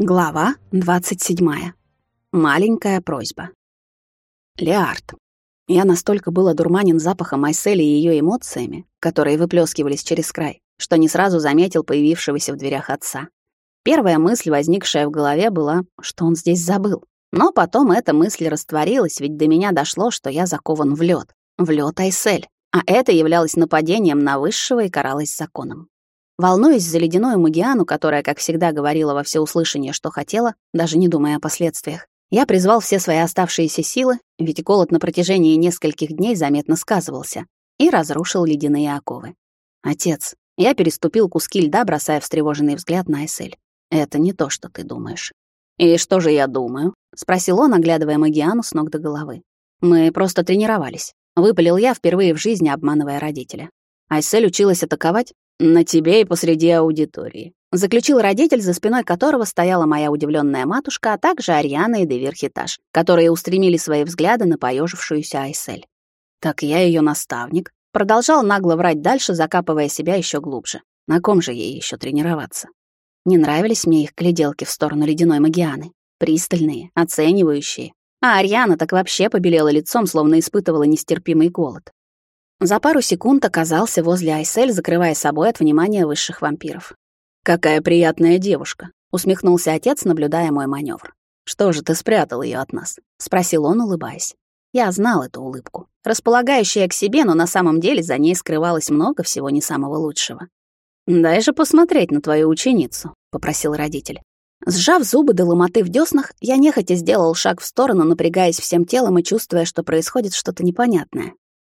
Глава 27. Маленькая просьба. Леард. Я настолько был одурманен запахом Айсели и ее эмоциями, которые выплескивались через край, что не сразу заметил появившегося в дверях отца. Первая мысль, возникшая в голове, была, что он здесь забыл. Но потом эта мысль растворилась, ведь до меня дошло, что я закован в лед, в лед Айсель, а это являлось нападением на высшего и каралось законом. Волнуясь за ледяную Магиану, которая, как всегда, говорила во всеуслышание, что хотела, даже не думая о последствиях, я призвал все свои оставшиеся силы, ведь голод на протяжении нескольких дней заметно сказывался, и разрушил ледяные оковы. «Отец», я переступил куски льда, бросая встревоженный взгляд на Эсель. «Это не то, что ты думаешь». «И что же я думаю?» — спросил он, оглядывая Магиану с ног до головы. «Мы просто тренировались», — выпалил я впервые в жизни, обманывая родителя. Айсель училась атаковать, «На тебе и посреди аудитории», — заключил родитель, за спиной которого стояла моя удивленная матушка, а также Ариана и Деверхитаж, которые устремили свои взгляды на поежившуюся Айсель. «Так я ее наставник», — продолжал нагло врать дальше, закапывая себя еще глубже. На ком же ей еще тренироваться? Не нравились мне их гляделки в сторону ледяной магианы. Пристальные, оценивающие. А Ариана так вообще побелела лицом, словно испытывала нестерпимый голод. За пару секунд оказался возле Айсель, закрывая собой от внимания высших вампиров. «Какая приятная девушка», — усмехнулся отец, наблюдая мой маневр. «Что же ты спрятал ее от нас?» — спросил он, улыбаясь. Я знал эту улыбку, располагающая к себе, но на самом деле за ней скрывалось много всего не самого лучшего. «Дай же посмотреть на твою ученицу», — попросил родитель. Сжав зубы до ломоты в дёснах, я нехотя сделал шаг в сторону, напрягаясь всем телом и чувствуя, что происходит что-то непонятное.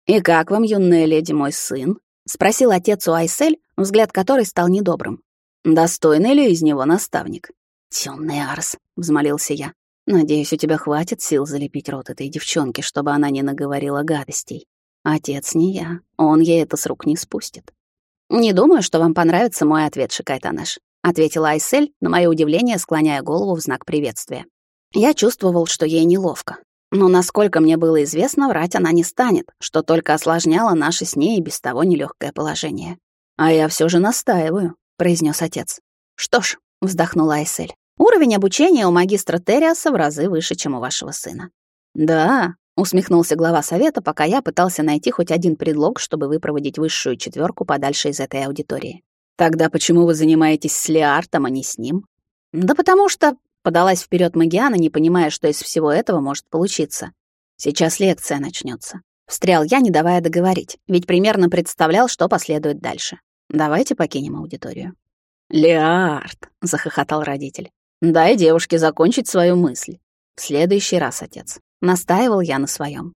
«И как вам, юная леди, мой сын?» — спросил отец у Айсель, взгляд которой стал недобрым. «Достойный ли из него наставник?» «Тёмный Арс», — взмолился я. «Надеюсь, у тебя хватит сил залепить рот этой девчонке, чтобы она не наговорила гадостей. Отец не я, он ей это с рук не спустит». «Не думаю, что вам понравится мой ответ, Шикайтанеш», — ответила Айсель, на мое удивление склоняя голову в знак приветствия. Я чувствовал, что ей неловко. Но, насколько мне было известно, врать она не станет, что только осложняло наше с ней и без того нелегкое положение. «А я все же настаиваю», — произнес отец. «Что ж», — вздохнула Айсель, «уровень обучения у магистра Териаса в разы выше, чем у вашего сына». «Да», — усмехнулся глава совета, пока я пытался найти хоть один предлог, чтобы выпроводить высшую четверку подальше из этой аудитории. «Тогда почему вы занимаетесь с Леартом, а не с ним?» «Да потому что Подалась вперед Магиана, не понимая, что из всего этого может получиться. Сейчас лекция начнется. Встрял я, не давая договорить, ведь примерно представлял, что последует дальше. Давайте покинем аудиторию. «Леард!» — захохотал родитель. «Дай девушке закончить свою мысль. В следующий раз, отец». Настаивал я на своем.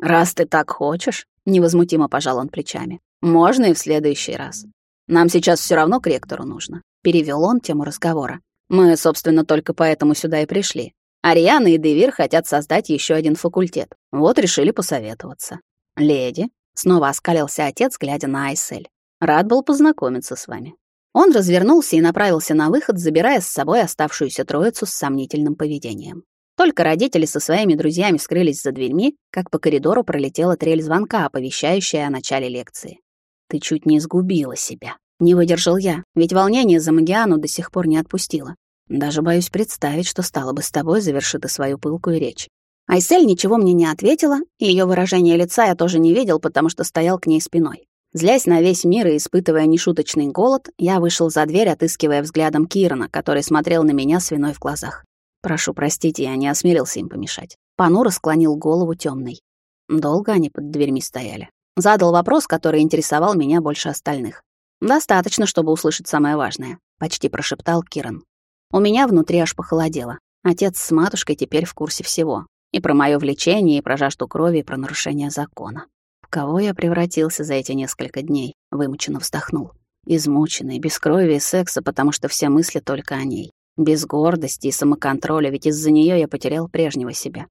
«Раз ты так хочешь», — невозмутимо пожал он плечами, «можно и в следующий раз. Нам сейчас все равно к ректору нужно», — перевел он тему разговора. Мы, собственно, только поэтому сюда и пришли. Ариана и Девир хотят создать еще один факультет. Вот решили посоветоваться. Леди, снова оскалился отец, глядя на Айсель. Рад был познакомиться с вами. Он развернулся и направился на выход, забирая с собой оставшуюся троицу с сомнительным поведением. Только родители со своими друзьями скрылись за дверьми, как по коридору пролетела трель звонка, оповещающая о начале лекции. «Ты чуть не сгубила себя», — не выдержал я, ведь волнение за Магиану до сих пор не отпустило. Даже боюсь представить, что стало бы с тобой, заверши ты свою пылкую речь. Айсель ничего мне не ответила, и ее выражение лица я тоже не видел, потому что стоял к ней спиной. Злясь на весь мир и испытывая нешуточный голод, я вышел за дверь, отыскивая взглядом Кирана, который смотрел на меня с виной в глазах. Прошу простите, я не осмелился им помешать. Панура склонил голову темный. Долго они под дверьми стояли. Задал вопрос, который интересовал меня больше остальных. «Достаточно, чтобы услышать самое важное», — почти прошептал Киран. У меня внутри аж похолодело. Отец с матушкой теперь в курсе всего. И про моё влечение, и про жажду крови, и про нарушение закона. В кого я превратился за эти несколько дней? Вымученно вздохнул. Измученный, без крови и секса, потому что все мысли только о ней. Без гордости и самоконтроля, ведь из-за неё я потерял прежнего себя.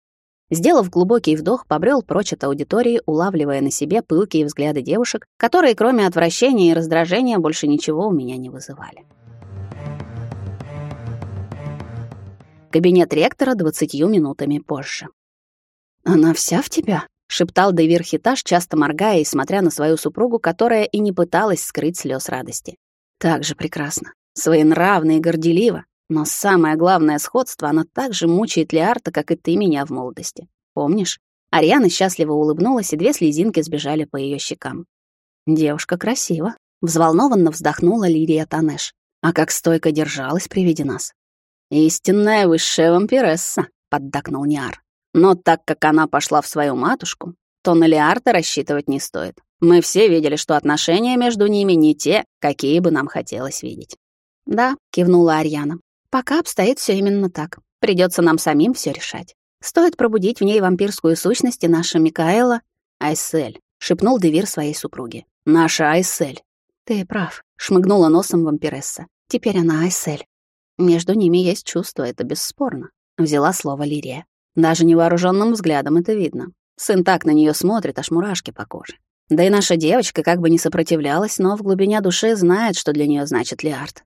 Сделав глубокий вдох, побрел прочь от аудитории, улавливая на себе пылкие взгляды девушек, которые, кроме отвращения и раздражения, больше ничего у меня не вызывали. Кабинет ректора двадцатью минутами позже. «Она вся в тебя?» — шептал Девир Хитаж, часто моргая и смотря на свою супругу, которая и не пыталась скрыть слез радости. «Так же прекрасно, своенравно и горделиво, Но самое главное сходство, оно так же мучает Леарта, как и ты меня в молодости. Помнишь? Ариана счастливо улыбнулась, и две слезинки сбежали по ее щекам. Девушка красива. Взволнованно вздохнула Лирия Танеш. А как стойко держалась при виде нас. «Истинная высшая вампиресса», — поддакнул Ниар. «Но так как она пошла в свою матушку, то на Лиарта рассчитывать не стоит. Мы все видели, что отношения между ними не те, какие бы нам хотелось видеть». «Да», — кивнула Ариана. «Пока обстоит все именно так. Придется нам самим все решать. Стоит пробудить в ней вампирскую сущность и наша Микаэла...» «Айсель», — шепнул Девир своей супруге. «Наша Айсель». «Ты прав», — шмыгнула носом вампиресса. «Теперь она Айсель». «Между ними есть чувство, это бесспорно», — взяла слово Лирия. «Даже невооруженным взглядом это видно. Сын так на нее смотрит, аж мурашки по коже. Да и наша девочка как бы не сопротивлялась, но в глубине души знает, что для нее значит Лиард.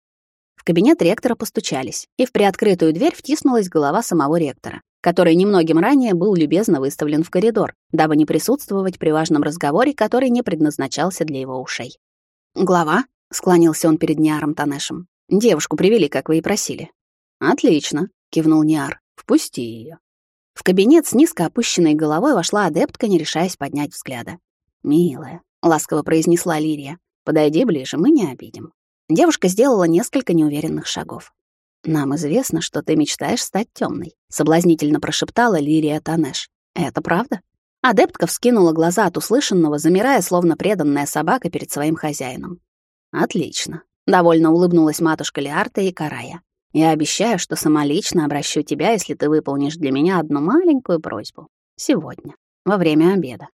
В кабинет ректора постучались, и в приоткрытую дверь втиснулась голова самого ректора, который немногим ранее был любезно выставлен в коридор, дабы не присутствовать при важном разговоре, который не предназначался для его ушей. «Глава?» — склонился он перед Ниаром Танешем. «Девушку привели, как вы и просили». «Отлично», — кивнул Ниар. «Впусти ее. В кабинет с низко опущенной головой вошла адептка, не решаясь поднять взгляда. «Милая», — ласково произнесла Лирия, — «подойди ближе, мы не обидим». Девушка сделала несколько неуверенных шагов. «Нам известно, что ты мечтаешь стать темной, соблазнительно прошептала Лирия Танеш. «Это правда?» Адептка вскинула глаза от услышанного, замирая, словно преданная собака перед своим хозяином. «Отлично», — довольно улыбнулась матушка Лиарта и Карая. «Я обещаю, что сама лично обращу тебя, если ты выполнишь для меня одну маленькую просьбу. Сегодня, во время обеда».